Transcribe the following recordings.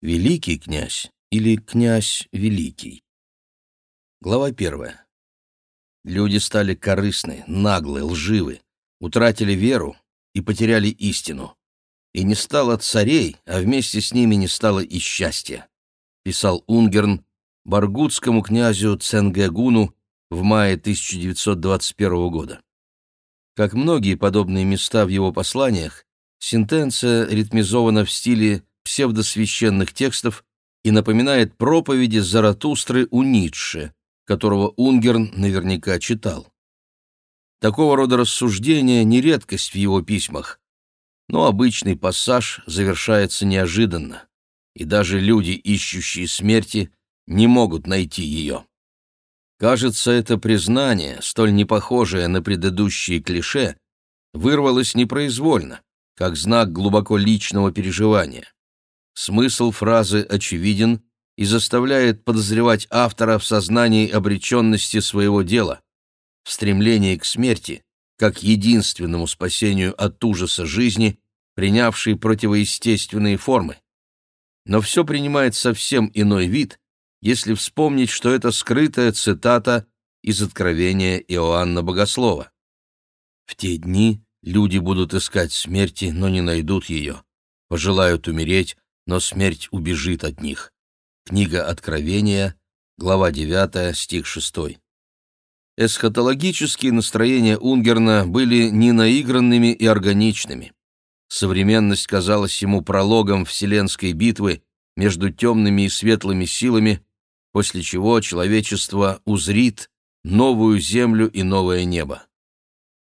Великий князь или князь великий? Глава первая. Люди стали корыстны, наглы, лживы, утратили веру и потеряли истину. И не стало царей, а вместе с ними не стало и счастья, писал Унгерн баргутскому князю Ценгегуну в мае 1921 года. Как многие подобные места в его посланиях, сентенция ритмизована в стиле псевдосвященных текстов и напоминает проповеди Заратустры у Ницше, которого Унгерн наверняка читал. Такого рода рассуждения не редкость в его письмах, но обычный пассаж завершается неожиданно, и даже люди, ищущие смерти, не могут найти ее. Кажется, это признание, столь непохожее на предыдущие клише, вырвалось непроизвольно, как знак глубоко личного переживания. Смысл фразы очевиден и заставляет подозревать автора в сознании обреченности своего дела, в стремлении к смерти, как единственному спасению от ужаса жизни, принявшей противоестественные формы. Но все принимает совсем иной вид, если вспомнить, что это скрытая цитата из Откровения Иоанна Богослова. «В те дни люди будут искать смерти, но не найдут ее, пожелают умереть, но смерть убежит от них. Книга Откровения, глава 9, стих 6. Эсхатологические настроения Унгерна были ненаигранными и органичными. Современность казалась ему прологом вселенской битвы между темными и светлыми силами, после чего человечество узрит новую землю и новое небо.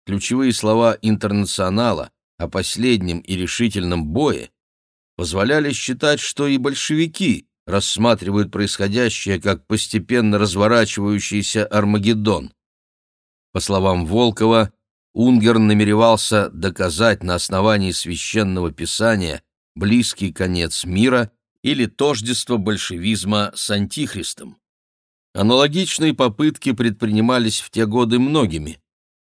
Ключевые слова «интернационала» о последнем и решительном бое позволяли считать, что и большевики рассматривают происходящее как постепенно разворачивающийся Армагеддон. По словам Волкова, Унгер намеревался доказать на основании священного писания близкий конец мира или тождество большевизма с антихристом. Аналогичные попытки предпринимались в те годы многими,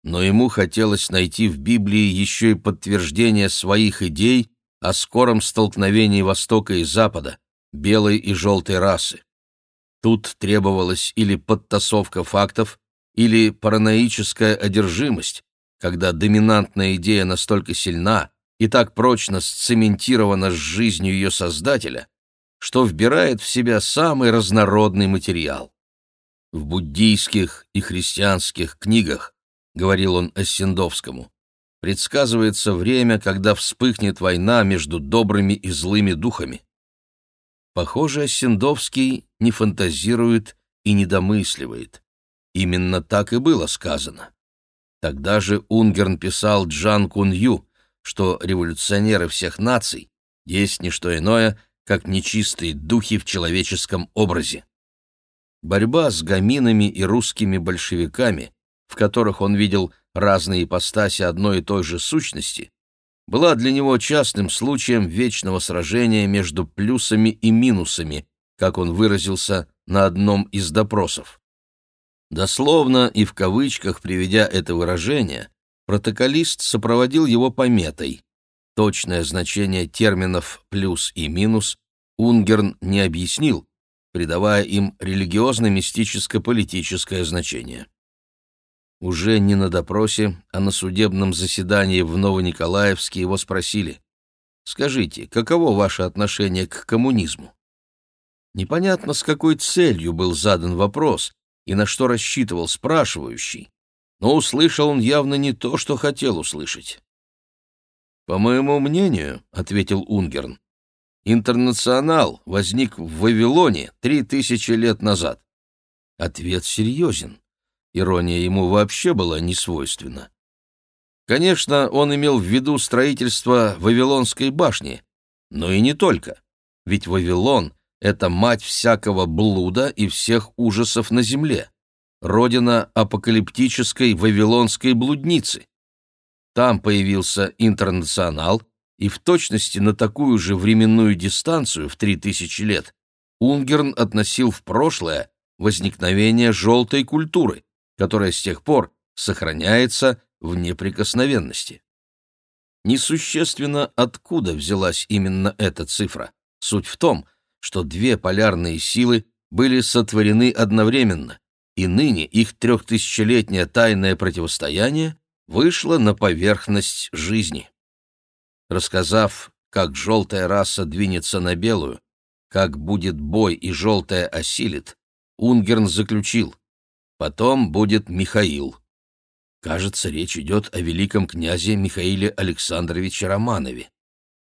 но ему хотелось найти в Библии еще и подтверждение своих идей о скором столкновении Востока и Запада, белой и желтой расы. Тут требовалась или подтасовка фактов, или параноическая одержимость, когда доминантная идея настолько сильна и так прочно сцементирована с жизнью ее создателя, что вбирает в себя самый разнородный материал. В буддийских и христианских книгах, говорил он Оссендовскому, предсказывается время, когда вспыхнет война между добрыми и злыми духами. Похоже, Оссендовский не фантазирует и не домысливает. Именно так и было сказано. Тогда же Унгерн писал Джан Кун Ю, что революционеры всех наций есть не что иное, как нечистые духи в человеческом образе. Борьба с гаминами и русскими большевиками, в которых он видел разные ипостаси одной и той же сущности, была для него частным случаем вечного сражения между плюсами и минусами, как он выразился на одном из допросов. Дословно и в кавычках приведя это выражение, протоколист сопроводил его пометой. Точное значение терминов «плюс» и «минус» Унгерн не объяснил, придавая им религиозно-мистическо-политическое значение. Уже не на допросе, а на судебном заседании в Новониколаевске его спросили, «Скажите, каково ваше отношение к коммунизму?» Непонятно, с какой целью был задан вопрос и на что рассчитывал спрашивающий, но услышал он явно не то, что хотел услышать. «По моему мнению», — ответил Унгерн, — «интернационал возник в Вавилоне три тысячи лет назад». Ответ серьезен. Ирония ему вообще была не свойственна. Конечно, он имел в виду строительство Вавилонской башни, но и не только, ведь Вавилон — это мать всякого блуда и всех ужасов на земле, родина апокалиптической вавилонской блудницы. Там появился интернационал, и в точности на такую же временную дистанцию в три тысячи лет Унгерн относил в прошлое возникновение желтой культуры, которая с тех пор сохраняется в неприкосновенности. Несущественно, откуда взялась именно эта цифра Суть в том, что две полярные силы были сотворены одновременно, и ныне их трехтысячелетнее тайное противостояние вышло на поверхность жизни. Рассказав, как желтая раса двинется на белую, как будет бой и желтая осилит, Унгерн заключил, потом будет Михаил. Кажется, речь идет о великом князе Михаиле Александровиче Романове.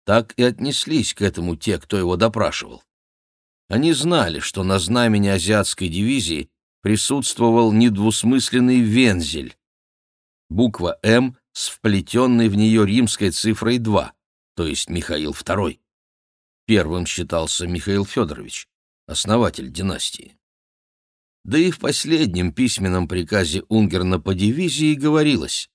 Так и отнеслись к этому те, кто его допрашивал. Они знали, что на знамени азиатской дивизии присутствовал недвусмысленный вензель. Буква «М» с вплетенной в нее римской цифрой 2, то есть Михаил II. Первым считался Михаил Федорович, основатель династии. Да и в последнем письменном приказе Унгерна по дивизии говорилось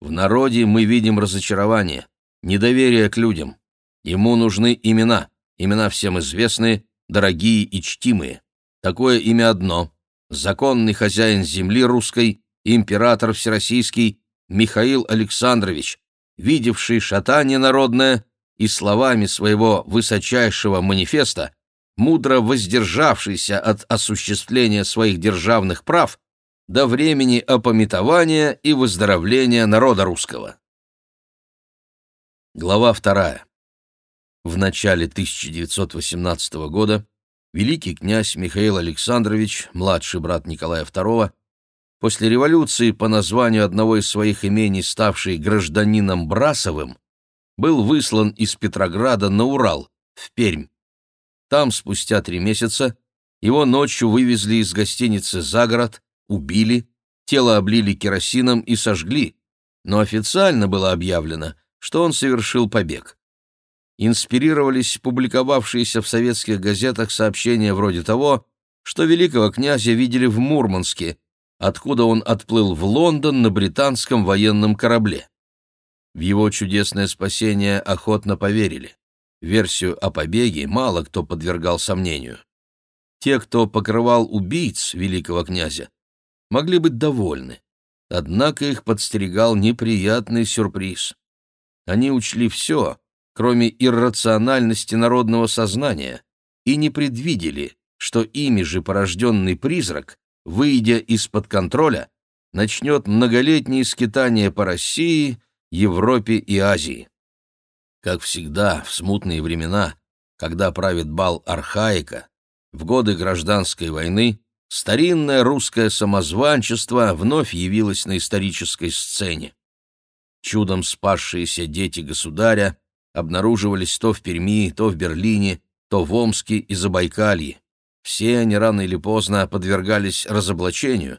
«В народе мы видим разочарование, недоверие к людям. Ему нужны имена, имена всем известные, дорогие и чтимые. Такое имя одно — законный хозяин земли русской, император всероссийский Михаил Александрович, видевший шатание народное и словами своего высочайшего манифеста, мудро воздержавшийся от осуществления своих державных прав до времени опометования и выздоровления народа русского. Глава вторая. В начале 1918 года великий князь Михаил Александрович, младший брат Николая II, после революции по названию одного из своих имений, ставший гражданином Брасовым, был выслан из Петрограда на Урал, в Пермь. Там, спустя три месяца, его ночью вывезли из гостиницы за город, убили, тело облили керосином и сожгли, но официально было объявлено, что он совершил побег инспирировались публиковавшиеся в советских газетах сообщения вроде того, что великого князя видели в Мурманске, откуда он отплыл в Лондон на британском военном корабле. В его чудесное спасение охотно поверили. Версию о побеге мало кто подвергал сомнению. Те, кто покрывал убийц великого князя, могли быть довольны. Однако их подстерегал неприятный сюрприз. Они учли все, кроме иррациональности народного сознания, и не предвидели, что ими же порожденный призрак, выйдя из-под контроля, начнет многолетние скитания по России, Европе и Азии. Как всегда, в смутные времена, когда правит бал архаика, в годы гражданской войны, старинное русское самозванчество вновь явилось на исторической сцене. Чудом спасшиеся дети государя обнаруживались то в Перми, то в Берлине, то в Омске и Забайкалье. Все они рано или поздно подвергались разоблачению,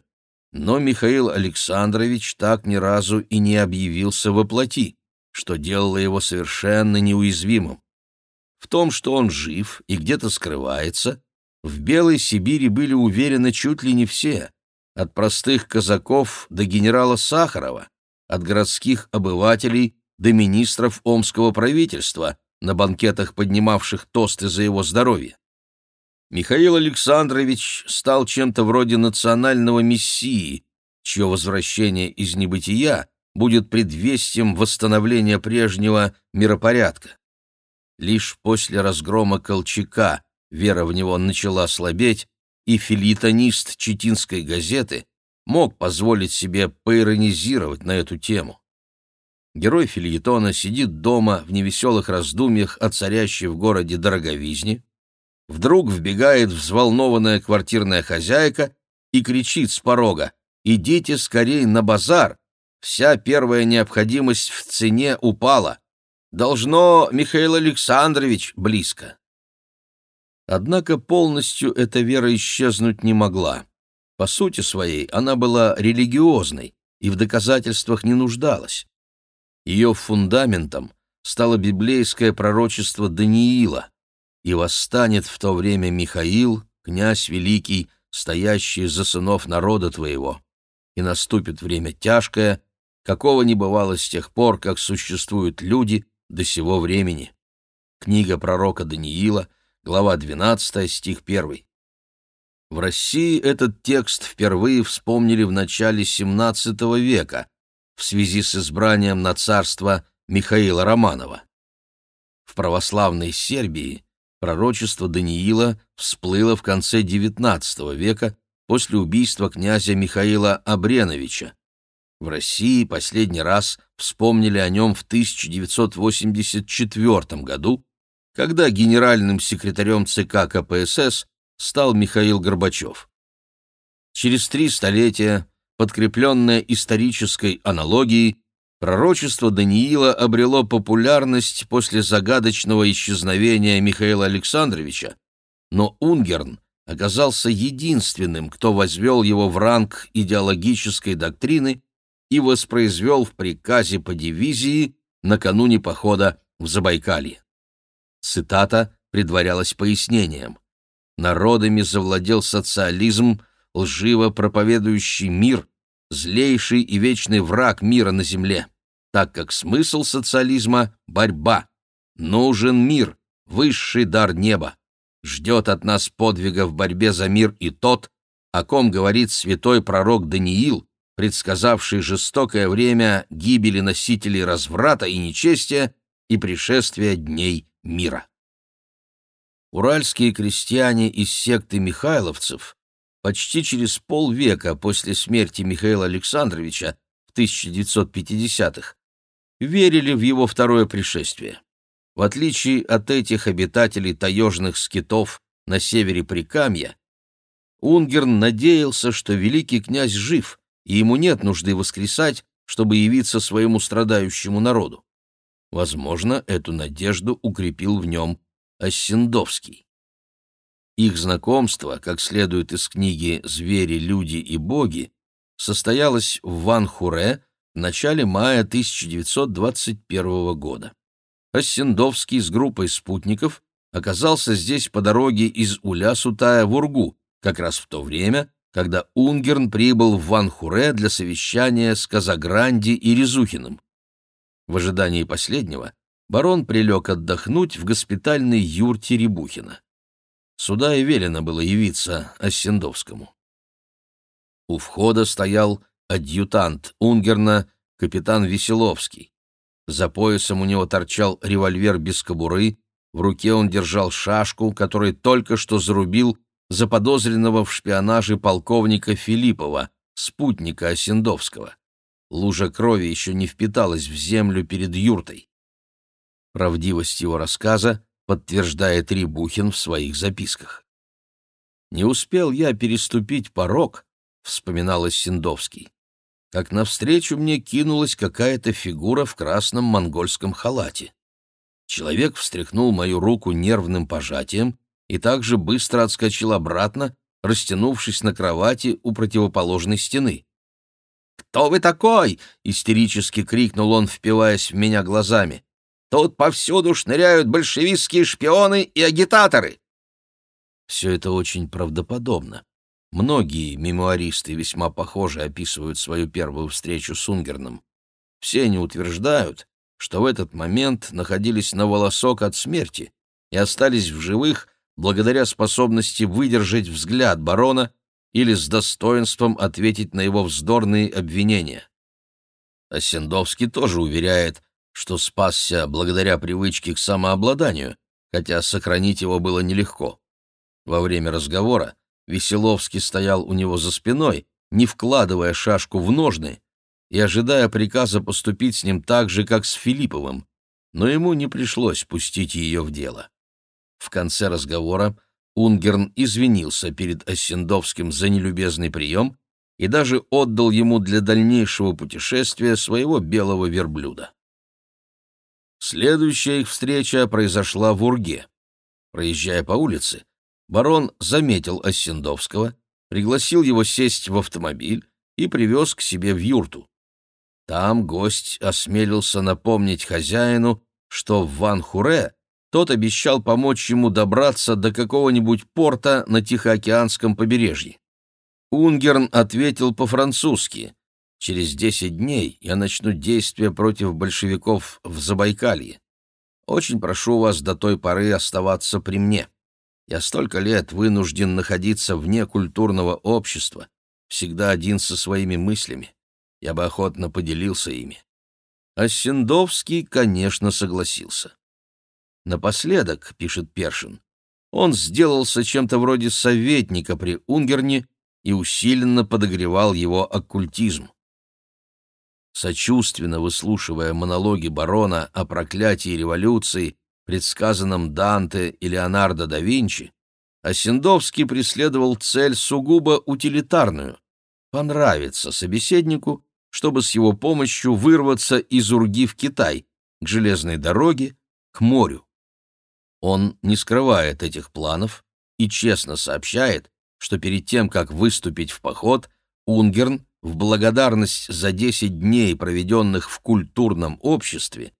но Михаил Александрович так ни разу и не объявился во плоти, что делало его совершенно неуязвимым. В том, что он жив и где-то скрывается, в Белой Сибири были уверены чуть ли не все, от простых казаков до генерала Сахарова, от городских обывателей до министров омского правительства, на банкетах поднимавших тосты за его здоровье. Михаил Александрович стал чем-то вроде национального мессии, чье возвращение из небытия будет предвестием восстановления прежнего миропорядка. Лишь после разгрома Колчака вера в него начала слабеть, и филитонист Читинской газеты мог позволить себе поиронизировать на эту тему. Герой фильетона сидит дома в невеселых раздумьях о царящей в городе дороговизне. Вдруг вбегает взволнованная квартирная хозяйка и кричит с порога «Идите скорей на базар! Вся первая необходимость в цене упала. Должно, Михаил Александрович, близко». Однако полностью эта вера исчезнуть не могла. По сути своей она была религиозной и в доказательствах не нуждалась. Ее фундаментом стало библейское пророчество Даниила, и восстанет в то время Михаил, князь великий, стоящий за сынов народа твоего, и наступит время тяжкое, какого не бывало с тех пор, как существуют люди до сего времени. Книга пророка Даниила, глава 12, стих 1. В России этот текст впервые вспомнили в начале XVII века, в связи с избранием на царство Михаила Романова. В православной Сербии Пророчество Даниила всплыло в конце XIX века после убийства князя Михаила Абреновича. В России последний раз вспомнили о нем в 1984 году, когда генеральным секретарем ЦК КПСС стал Михаил Горбачев. Через три столетия, подкрепленное исторической аналогией, пророчество Даниила обрело популярность после загадочного исчезновения Михаила Александровича, но Унгерн оказался единственным, кто возвел его в ранг идеологической доктрины и воспроизвел в приказе по дивизии накануне похода в Забайкалье. Цитата предварялась пояснением. «Народами завладел социализм, лживо проповедующий мир, злейший и вечный враг мира на земле, так как смысл социализма — борьба. Нужен мир, высший дар неба. Ждет от нас подвига в борьбе за мир и тот, о ком говорит святой пророк Даниил, предсказавший жестокое время гибели носителей разврата и нечестия и пришествия дней мира. Уральские крестьяне из секты Михайловцев почти через полвека после смерти Михаила Александровича в 1950-х верили в его второе пришествие. В отличие от этих обитателей таежных скитов на севере Прикамья, Унгерн надеялся, что великий князь жив, и ему нет нужды воскресать, чтобы явиться своему страдающему народу. Возможно, эту надежду укрепил в нем Оссендовский. Их знакомство, как следует из книги «Звери, люди и боги», состоялось в Ван-Хуре в начале мая 1921 года. Оссендовский с группой спутников оказался здесь по дороге из Уля-Сутая в Ургу, как раз в то время, когда Унгерн прибыл в Ван-Хуре для совещания с Казагранди и Резухиным. В ожидании последнего барон прилег отдохнуть в госпитальной юрте Рябухина. Сюда и велено было явиться Оссендовскому. У входа стоял адъютант Унгерна, капитан Веселовский. За поясом у него торчал револьвер без кобуры, в руке он держал шашку, которой только что зарубил заподозренного в шпионаже полковника Филиппова, спутника Осендовского. Лужа крови еще не впиталась в землю перед юртой. Правдивость его рассказа подтверждает Рибухин в своих записках. «Не успел я переступить порог», — вспоминал Осендовский, как навстречу мне кинулась какая-то фигура в красном монгольском халате. Человек встряхнул мою руку нервным пожатием и также быстро отскочил обратно, растянувшись на кровати у противоположной стены. «Кто вы такой?» — истерически крикнул он, впиваясь в меня глазами. «Тут повсюду шныряют большевистские шпионы и агитаторы!» Все это очень правдоподобно. Многие мемуаристы весьма похоже описывают свою первую встречу с Унгерном. Все они утверждают, что в этот момент находились на волосок от смерти и остались в живых благодаря способности выдержать взгляд барона или с достоинством ответить на его вздорные обвинения. Осендовский тоже уверяет, что спасся благодаря привычке к самообладанию, хотя сохранить его было нелегко. Во время разговора Веселовский стоял у него за спиной, не вкладывая шашку в ножны и ожидая приказа поступить с ним так же, как с Филипповым, но ему не пришлось пустить ее в дело. В конце разговора Унгерн извинился перед Оссендовским за нелюбезный прием и даже отдал ему для дальнейшего путешествия своего белого верблюда. Следующая их встреча произошла в Урге. Проезжая по улице, барон заметил Оссендовского, пригласил его сесть в автомобиль и привез к себе в юрту. Там гость осмелился напомнить хозяину, что в Ван-Хуре тот обещал помочь ему добраться до какого-нибудь порта на Тихоокеанском побережье. Унгерн ответил по-французски. «Через десять дней я начну действия против большевиков в Забайкалье. Очень прошу вас до той поры оставаться при мне. Я столько лет вынужден находиться вне культурного общества, всегда один со своими мыслями. Я бы охотно поделился ими». А Сендовский, конечно, согласился. Напоследок, пишет Першин, он сделался чем-то вроде советника при Унгерне и усиленно подогревал его оккультизм. Сочувственно выслушивая монологи барона о проклятии революции, предсказанном Данте и Леонардо да Винчи, Осендовский преследовал цель сугубо утилитарную — понравиться собеседнику, чтобы с его помощью вырваться из Урги в Китай, к железной дороге, к морю. Он не скрывает этих планов и честно сообщает, что перед тем, как выступить в поход, Унгерн в благодарность за 10 дней, проведенных в культурном обществе,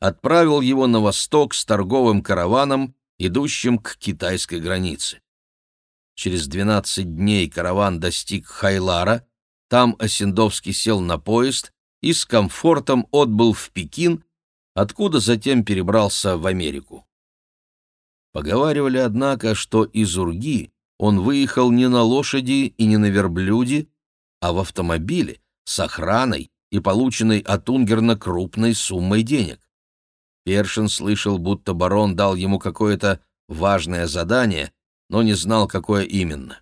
отправил его на восток с торговым караваном, идущим к китайской границе. Через 12 дней караван достиг Хайлара, там Осендовский сел на поезд и с комфортом отбыл в Пекин, откуда затем перебрался в Америку. Поговаривали, однако, что из Урги он выехал не на лошади и не на верблюде, а в автомобиле с охраной и полученной от Унгерна крупной суммой денег. Першин слышал, будто барон дал ему какое-то важное задание, но не знал, какое именно.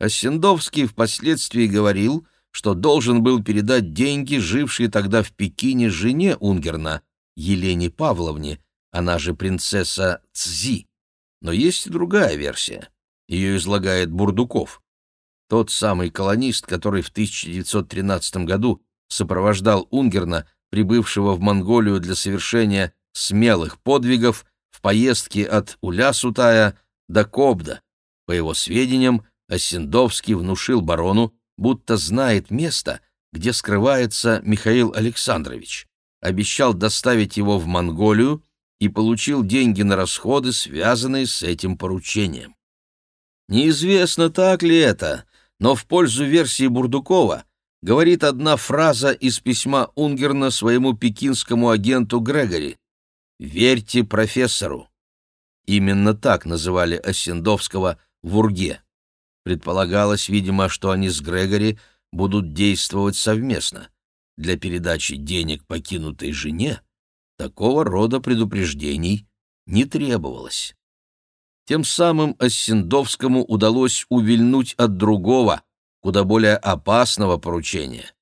Осендовский впоследствии говорил, что должен был передать деньги, жившей тогда в Пекине жене Унгерна, Елене Павловне, она же принцесса Цзи. Но есть и другая версия. Ее излагает Бурдуков. Тот самый колонист, который в 1913 году сопровождал Унгерна, прибывшего в Монголию для совершения смелых подвигов в поездке от Улясутая до Кобда. По его сведениям, Осендовский внушил барону, будто знает место, где скрывается Михаил Александрович, обещал доставить его в Монголию и получил деньги на расходы, связанные с этим поручением. Неизвестно, так ли это, но в пользу версии Бурдукова говорит одна фраза из письма Унгерна своему пекинскому агенту Грегори «Верьте профессору». Именно так называли Осендовского в Урге. Предполагалось, видимо, что они с Грегори будут действовать совместно. Для передачи денег покинутой жене такого рода предупреждений не требовалось. Тем самым Осендовскому удалось увильнуть от другого, куда более опасного поручения.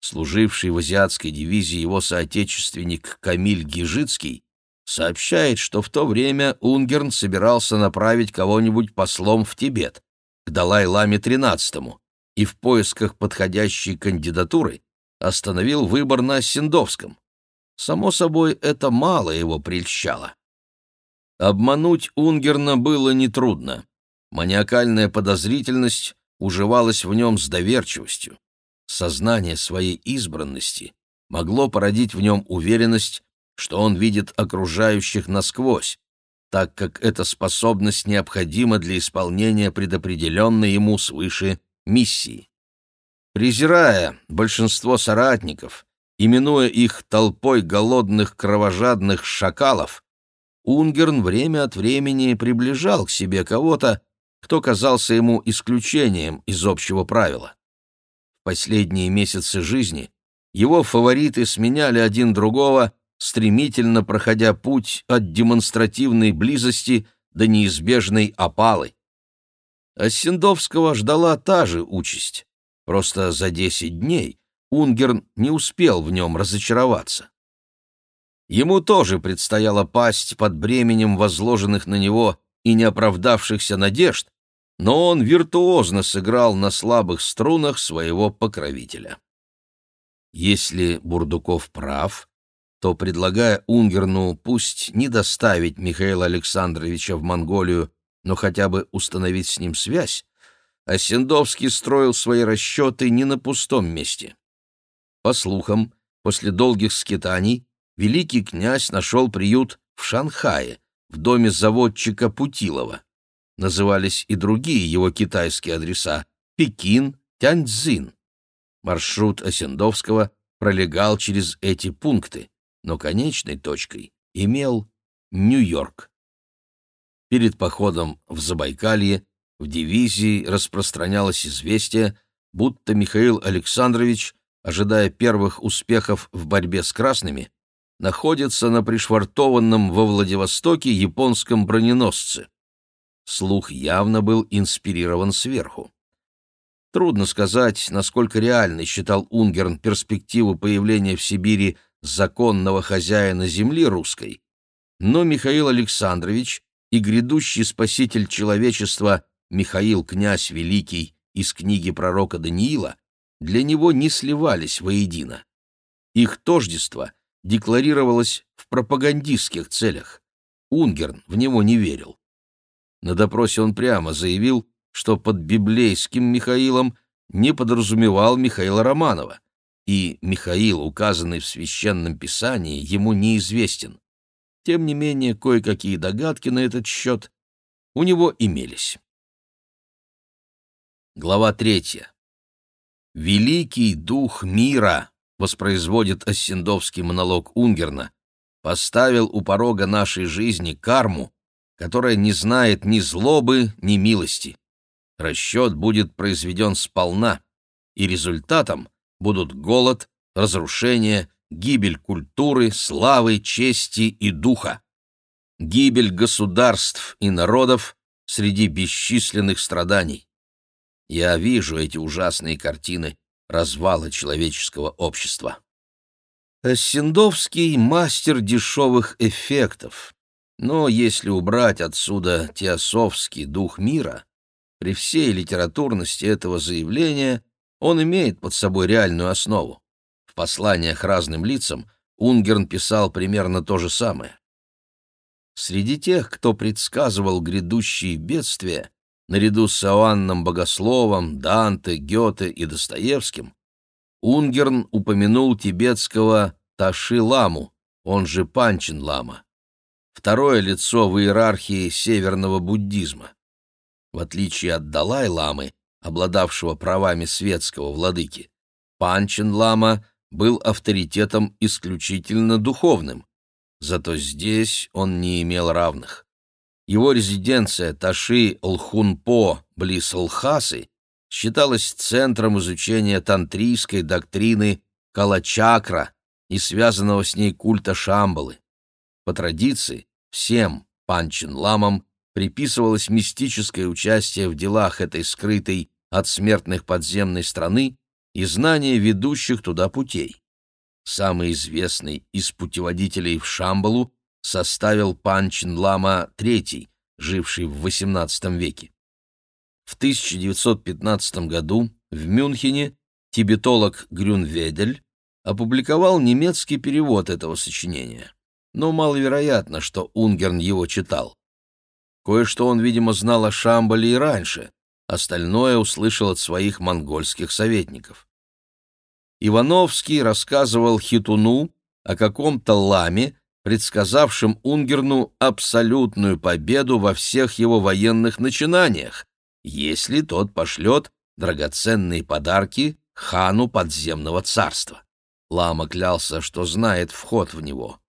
Служивший в азиатской дивизии его соотечественник Камиль Гижицкий сообщает, что в то время Унгерн собирался направить кого-нибудь послом в Тибет, к Далай-ламе XIII, и в поисках подходящей кандидатуры остановил выбор на Синдовском. Само собой, это мало его прельщало. Обмануть Унгерна было нетрудно. Маниакальная подозрительность уживалась в нем с доверчивостью. Сознание своей избранности могло породить в нем уверенность, что он видит окружающих насквозь, так как эта способность необходима для исполнения предопределенной ему свыше миссии. Презирая большинство соратников, именуя их толпой голодных кровожадных шакалов, Унгерн время от времени приближал к себе кого-то, кто казался ему исключением из общего правила. В последние месяцы жизни его фавориты сменяли один другого стремительно проходя путь от демонстративной близости до неизбежной опалы. Осендовского ждала та же участь, просто за десять дней Унгерн не успел в нем разочароваться. Ему тоже предстояло пасть под бременем возложенных на него и неоправдавшихся надежд, но он виртуозно сыграл на слабых струнах своего покровителя. Если Бурдуков прав, то, предлагая Унгерну пусть не доставить Михаила Александровича в Монголию, но хотя бы установить с ним связь, Осендовский строил свои расчеты не на пустом месте. По слухам, после долгих скитаний великий князь нашел приют в Шанхае, в доме заводчика Путилова. Назывались и другие его китайские адреса — Пекин, Тяньцзин. Маршрут Осендовского пролегал через эти пункты но конечной точкой имел Нью-Йорк. Перед походом в Забайкалье в дивизии распространялось известие, будто Михаил Александрович, ожидая первых успехов в борьбе с красными, находится на пришвартованном во Владивостоке японском броненосце. слух явно был инспирирован сверху. Трудно сказать, насколько реальной считал Унгерн перспективу появления в Сибири законного хозяина земли русской, но Михаил Александрович и грядущий спаситель человечества Михаил князь Великий из книги пророка Даниила для него не сливались воедино. Их тождество декларировалось в пропагандистских целях. Унгерн в него не верил. На допросе он прямо заявил, что под библейским Михаилом не подразумевал Михаила Романова, и Михаил, указанный в Священном Писании, ему неизвестен. Тем не менее, кое-какие догадки на этот счет у него имелись. Глава третья. «Великий дух мира», — воспроизводит Оссендовский монолог Унгерна, «поставил у порога нашей жизни карму, которая не знает ни злобы, ни милости. Расчет будет произведен сполна, и результатом будут голод, разрушение, гибель культуры, славы, чести и духа, гибель государств и народов среди бесчисленных страданий. Я вижу эти ужасные картины развала человеческого общества. Синдовский мастер дешевых эффектов, но если убрать отсюда теософский дух мира, при всей литературности этого заявления он имеет под собой реальную основу. В посланиях разным лицам Унгерн писал примерно то же самое. Среди тех, кто предсказывал грядущие бедствия, наряду с Иоанном Богословом, Данте, Гёте и Достоевским, Унгерн упомянул тибетского Таши-ламу, он же Панчин-лама, второе лицо в иерархии северного буддизма. В отличие от Далай-ламы, обладавшего правами светского владыки, Панчин-лама был авторитетом исключительно духовным, зато здесь он не имел равных. Его резиденция Таши-Лхунпо близ Лхасы считалась центром изучения тантрийской доктрины Калачакра и связанного с ней культа Шамбалы. По традиции, всем панчин-ламам приписывалось мистическое участие в делах этой скрытой от смертных подземной страны и знание ведущих туда путей. Самый известный из путеводителей в Шамбалу составил Панчин Лама III, живший в XVIII веке. В 1915 году в Мюнхене тибетолог Грюнведель опубликовал немецкий перевод этого сочинения, но маловероятно, что Унгерн его читал. Кое-что он, видимо, знал о Шамбале и раньше, остальное услышал от своих монгольских советников. Ивановский рассказывал Хитуну о каком-то ламе, предсказавшем Унгерну абсолютную победу во всех его военных начинаниях, если тот пошлет драгоценные подарки хану подземного царства. Лама клялся, что знает вход в него.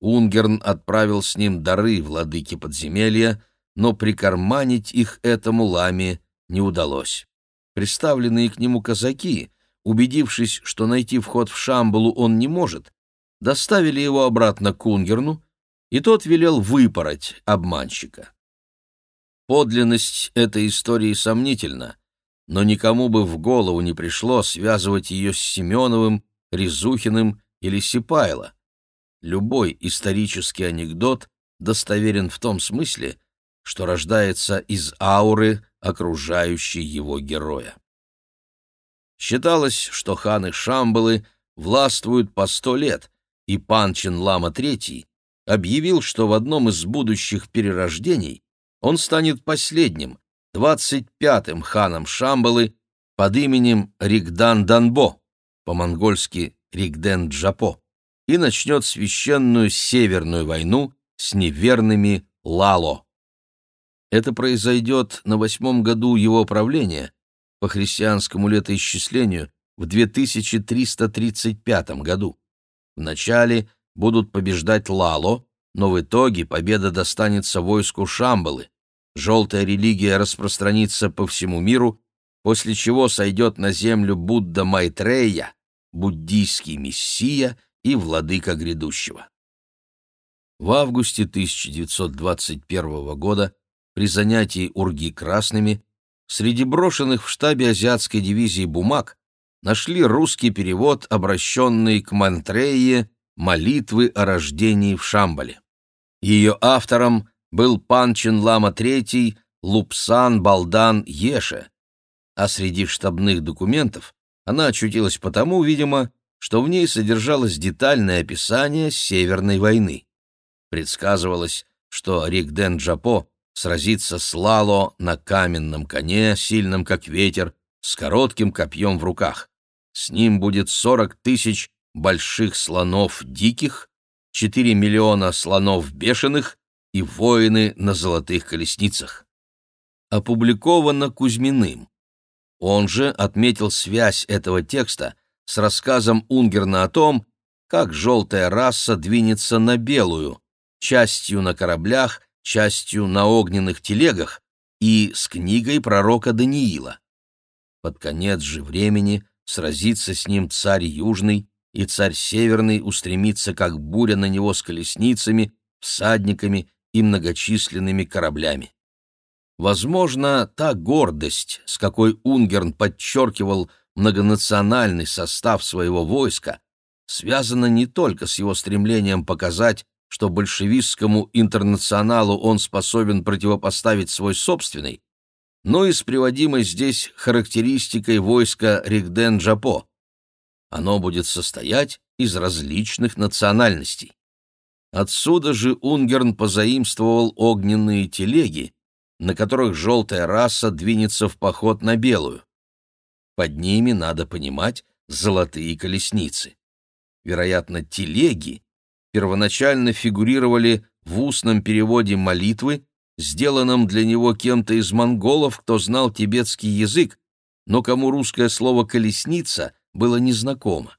Унгерн отправил с ним дары владыки подземелья, но прикарманить их этому ламе не удалось. Представленные к нему казаки, убедившись, что найти вход в Шамбалу он не может, доставили его обратно к Унгерну, и тот велел выпороть обманщика. Подлинность этой истории сомнительна, но никому бы в голову не пришло связывать ее с Семеновым, Резухиным или Сипайло. Любой исторический анекдот достоверен в том смысле, что рождается из ауры, окружающей его героя. Считалось, что ханы Шамбалы властвуют по сто лет, и Панчин Лама III объявил, что в одном из будущих перерождений он станет последним, двадцать пятым ханом Шамбалы под именем Ригдан Данбо, по-монгольски Ригден Джапо, и начнет священную Северную войну с неверными Лало. Это произойдет на восьмом году его правления, по христианскому летоисчислению, в 2335 году. Вначале будут побеждать Лало, но в итоге победа достанется войску Шамбалы. Желтая религия распространится по всему миру, после чего сойдет на землю Будда Майтрея, буддийский мессия и владыка грядущего. В августе 1921 года при занятии урги красными, среди брошенных в штабе азиатской дивизии бумаг нашли русский перевод, обращенный к Мантрее молитвы о рождении в Шамбале. Ее автором был Панчин Лама III Лупсан Балдан Еше, а среди штабных документов она очутилась потому, видимо, что в ней содержалось детальное описание Северной войны. Предсказывалось, что Ригден Джапо сразится с Лало на каменном коне, сильном как ветер, с коротким копьем в руках. С ним будет сорок тысяч больших слонов диких, четыре миллиона слонов бешеных и воины на золотых колесницах. Опубликовано Кузьминым. Он же отметил связь этого текста с рассказом Унгерна о том, как желтая раса двинется на белую, частью на кораблях, частью на огненных телегах и с книгой пророка Даниила. Под конец же времени сразится с ним царь Южный, и царь Северный устремится, как буря на него с колесницами, всадниками и многочисленными кораблями. Возможно, та гордость, с какой Унгерн подчеркивал многонациональный состав своего войска, связана не только с его стремлением показать, что большевистскому интернационалу он способен противопоставить свой собственный, но и с приводимой здесь характеристикой войска Ригден-Джапо. Оно будет состоять из различных национальностей. Отсюда же Унгерн позаимствовал огненные телеги, на которых желтая раса двинется в поход на белую. Под ними, надо понимать, золотые колесницы. Вероятно, телеги первоначально фигурировали в устном переводе молитвы, сделанном для него кем-то из монголов, кто знал тибетский язык, но кому русское слово «колесница» было незнакомо.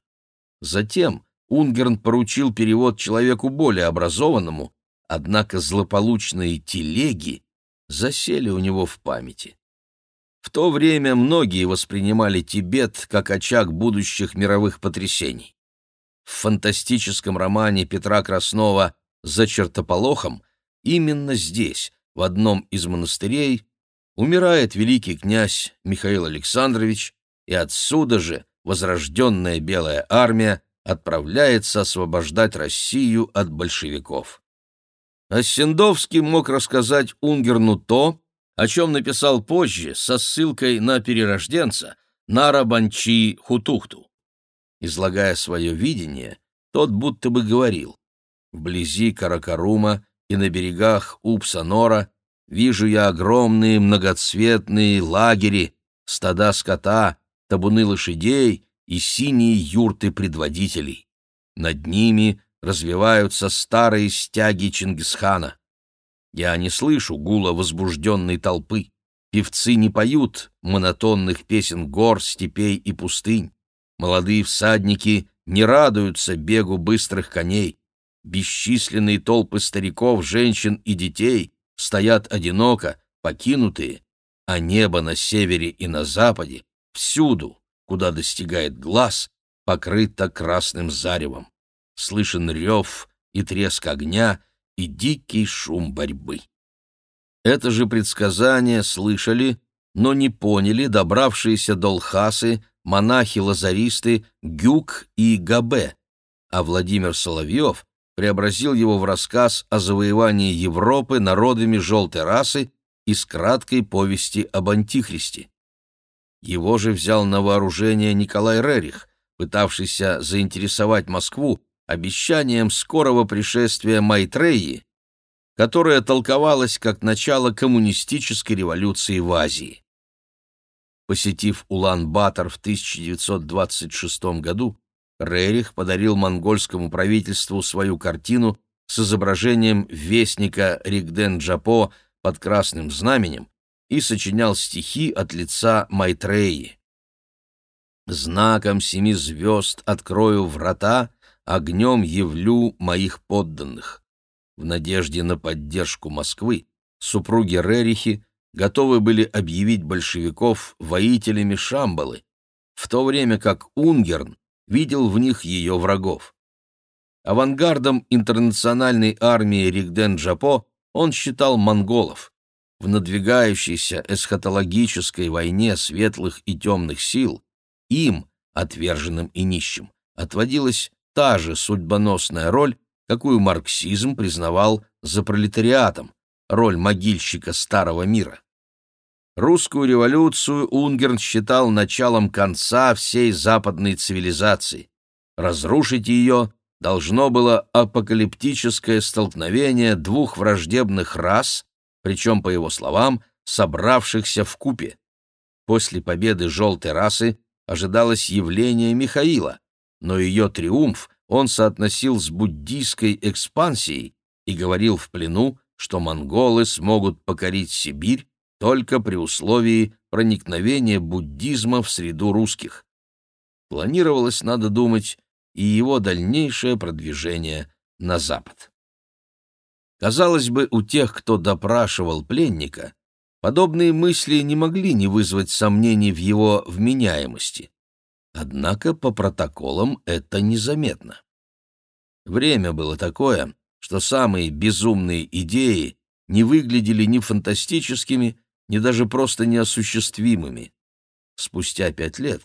Затем Унгерн поручил перевод человеку более образованному, однако злополучные телеги засели у него в памяти. В то время многие воспринимали Тибет как очаг будущих мировых потрясений. В фантастическом романе Петра Краснова «За чертополохом» именно здесь, в одном из монастырей, умирает великий князь Михаил Александрович, и отсюда же возрожденная Белая армия отправляется освобождать Россию от большевиков. Оссендовский мог рассказать Унгерну то, о чем написал позже со ссылкой на перерожденца Нара Банчи Хутухту. Излагая свое видение, тот будто бы говорил «Вблизи Каракарума и на берегах Упсанора вижу я огромные многоцветные лагери, стада скота, табуны лошадей и синие юрты предводителей. Над ними развиваются старые стяги Чингисхана. Я не слышу гула возбужденной толпы. Певцы не поют монотонных песен гор, степей и пустынь. Молодые всадники не радуются бегу быстрых коней. Бесчисленные толпы стариков, женщин и детей стоят одиноко, покинутые, а небо на севере и на западе, всюду, куда достигает глаз, покрыто красным заревом. Слышен рев и треск огня, и дикий шум борьбы. Это же предсказание слышали, но не поняли добравшиеся до Лхасы монахи-лазаристы Гюк и Габе, а Владимир Соловьев преобразил его в рассказ о завоевании Европы народами желтой расы из краткой повести об Антихристе. Его же взял на вооружение Николай Рерих, пытавшийся заинтересовать Москву обещанием скорого пришествия Майтреи, которое толковалось как начало коммунистической революции в Азии. Посетив Улан-Батор в 1926 году, Рерих подарил монгольскому правительству свою картину с изображением вестника Ригден-Джапо под красным знаменем и сочинял стихи от лица Майтреи. «Знаком семи звезд открою врата, огнем явлю моих подданных». В надежде на поддержку Москвы супруги Рерихи готовы были объявить большевиков воителями Шамбалы, в то время как Унгерн видел в них ее врагов. Авангардом интернациональной армии Ригден-Джапо он считал монголов. в надвигающейся эсхатологической войне светлых и темных сил им, отверженным и нищим, отводилась та же судьбоносная роль, какую марксизм признавал за пролетариатом, роль могильщика старого мира. Русскую революцию Унгерн считал началом конца всей западной цивилизации. Разрушить ее должно было апокалиптическое столкновение двух враждебных рас, причем, по его словам, собравшихся в купе. После победы желтой расы ожидалось явление Михаила, но ее триумф он соотносил с буддийской экспансией и говорил в плену, что монголы смогут покорить Сибирь только при условии проникновения буддизма в среду русских. Планировалось, надо думать, и его дальнейшее продвижение на запад. Казалось бы, у тех, кто допрашивал пленника, подобные мысли не могли не вызвать сомнений в его вменяемости. Однако по протоколам это незаметно. Время было такое, что самые безумные идеи не выглядели ни фантастическими, ни даже просто неосуществимыми. Спустя пять лет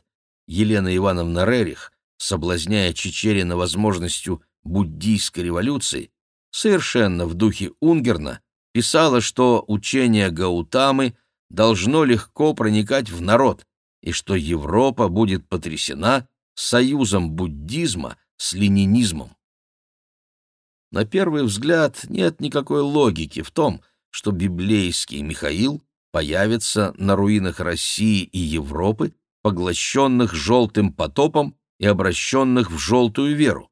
Елена Ивановна Рерих, соблазняя Чечерина возможностью буддийской революции, совершенно в духе Унгерна, писала, что учение Гаутамы должно легко проникать в народ и что Европа будет потрясена союзом буддизма с ленинизмом. На первый взгляд нет никакой логики в том, что библейский Михаил появится на руинах России и Европы, поглощенных желтым потопом и обращенных в желтую веру.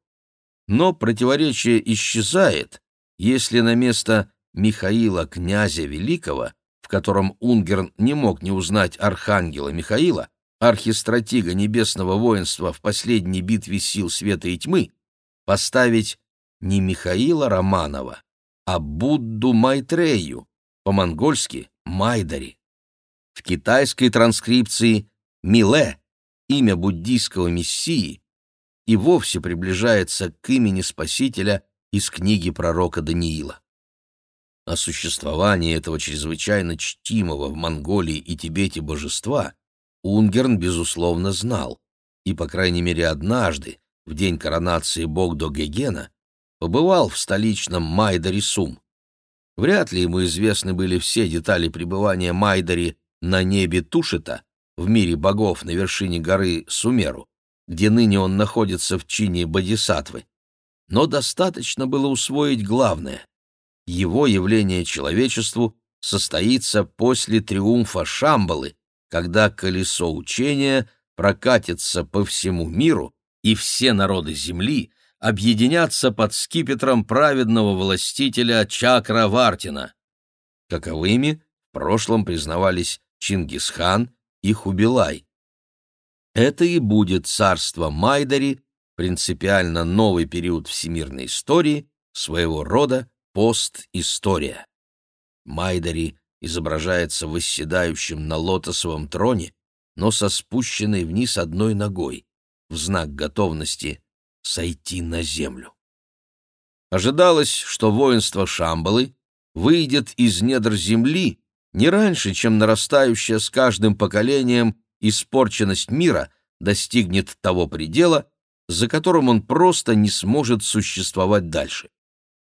Но противоречие исчезает, если на место Михаила князя Великого, в котором Унгерн не мог не узнать архангела Михаила, архистратига небесного воинства в последней битве сил света и тьмы, поставить не Михаила Романова, а Будду Майтрею, по-монгольски Майдари. В китайской транскрипции Миле, имя буддийского мессии, и вовсе приближается к имени Спасителя из книги пророка Даниила. О существовании этого чрезвычайно чтимого в Монголии и Тибете божества Унгерн, безусловно, знал, и, по крайней мере, однажды, в день коронации Богдо-Гегена, побывал в столичном Майдари-Сум. Вряд ли ему известны были все детали пребывания Майдари на небе Тушита, в мире богов на вершине горы Сумеру, где ныне он находится в чине Бодисатвы. Но достаточно было усвоить главное. Его явление человечеству состоится после триумфа Шамбалы, когда колесо учения прокатится по всему миру, и все народы Земли объединятся под скипетром праведного властителя Чакра Вартина. Каковыми в прошлом признавались Чингисхан и Хубилай. Это и будет царство Майдари, принципиально новый период всемирной истории, своего рода постистория. Майдари изображается восседающим на лотосовом троне, но со спущенной вниз одной ногой, в знак готовности сойти на землю. Ожидалось, что воинство Шамбалы выйдет из недр земли не раньше, чем нарастающая с каждым поколением испорченность мира достигнет того предела, за которым он просто не сможет существовать дальше.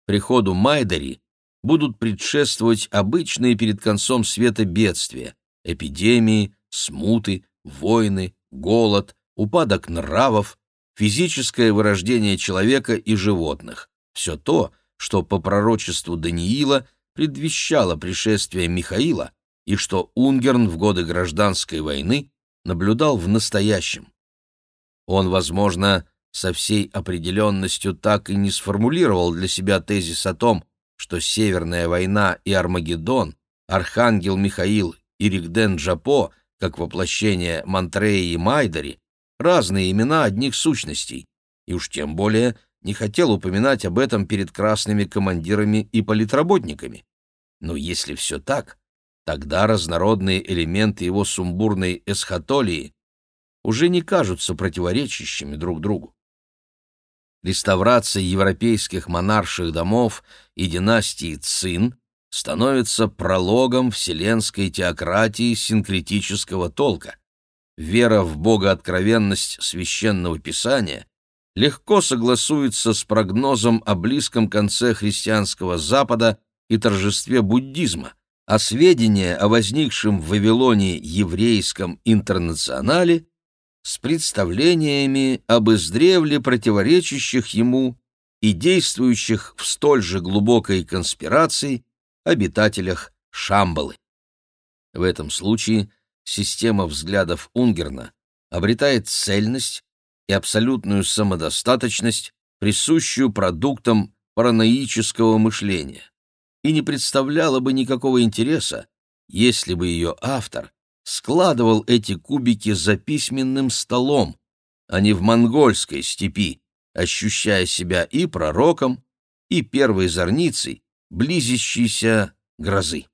Приходу Майдари будут предшествовать обычные перед концом света бедствия, эпидемии, смуты, войны, голод, упадок нравов, физическое вырождение человека и животных. Все то, что по пророчеству Даниила предвещало пришествие Михаила и что Унгерн в годы гражданской войны наблюдал в настоящем. Он, возможно, со всей определенностью так и не сформулировал для себя тезис о том, что Северная война и Армагеддон, Архангел Михаил и Ригден Джапо, как воплощение Мантреи и Майдари, разные имена одних сущностей, и уж тем более не хотел упоминать об этом перед красными командирами и политработниками. Но если все так, тогда разнородные элементы его сумбурной эсхатолии уже не кажутся противоречащими друг другу. Реставрация европейских монарших домов и династии Цин становится прологом вселенской теократии синкретического толка. Вера в богооткровенность священного писания легко согласуется с прогнозом о близком конце христианского Запада и торжестве буддизма, а сведения о возникшем в Вавилоне еврейском интернационале с представлениями об издревле противоречащих ему и действующих в столь же глубокой конспирации обитателях Шамбалы. В этом случае система взглядов Унгерна обретает цельность и абсолютную самодостаточность, присущую продуктам параноического мышления, и не представляла бы никакого интереса, если бы ее автор складывал эти кубики за письменным столом, а не в монгольской степи, ощущая себя и пророком, и первой зорницей близящейся грозы.